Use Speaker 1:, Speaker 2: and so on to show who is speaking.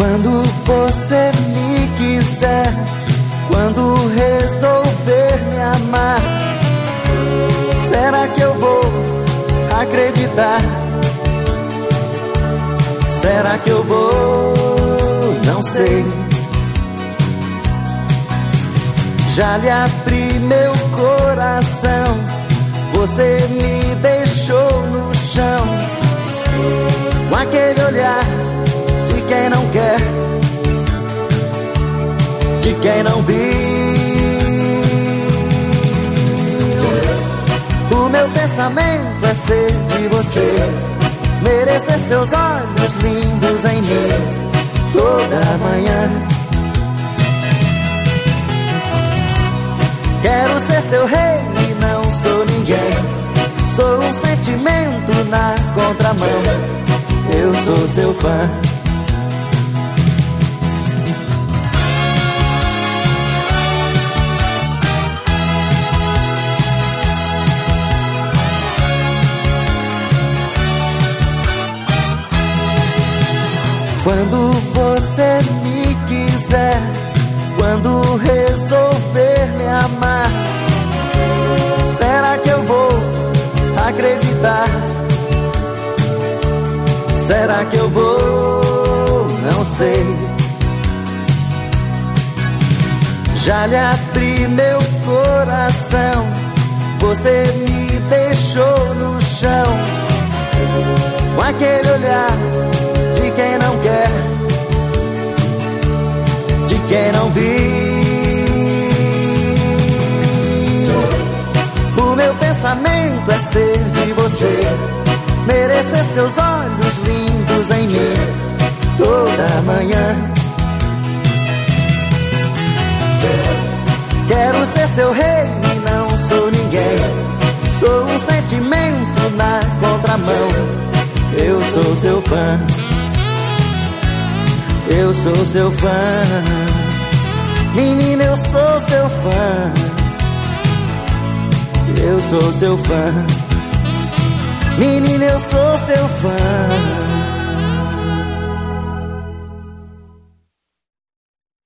Speaker 1: Quando você me quiser, quando resolver me amar, será que eu vou acreditar? Será que eu vou? Não sei. Já lhe abri meu coração, você me deixou quem não viu. O meu pensamento é ser de você merecer seus olhos lindos em mim toda manhã. Quero ser seu rei e não sou ninguém. Sou um sentimento na contramão. Eu sou seu fã. Quando você me quiser, quando resolver me amar, será que eu vou acreditar? Será que eu vou? Não sei. Já lhe abri meu coração, você me deixou no chão, com aquele olhar quem não quer, de quem não viu. O meu pensamento é ser de você, merecer seus olhos lindos em mim toda manhã. Quero ser seu rei e não sou ninguém. Sou um sentimento na contramão. Eu sou seu fã. Eu sou seu fã. Menina, eu sou seu fã. Eu sou seu fã. Menina, eu sou seu fã.